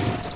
you.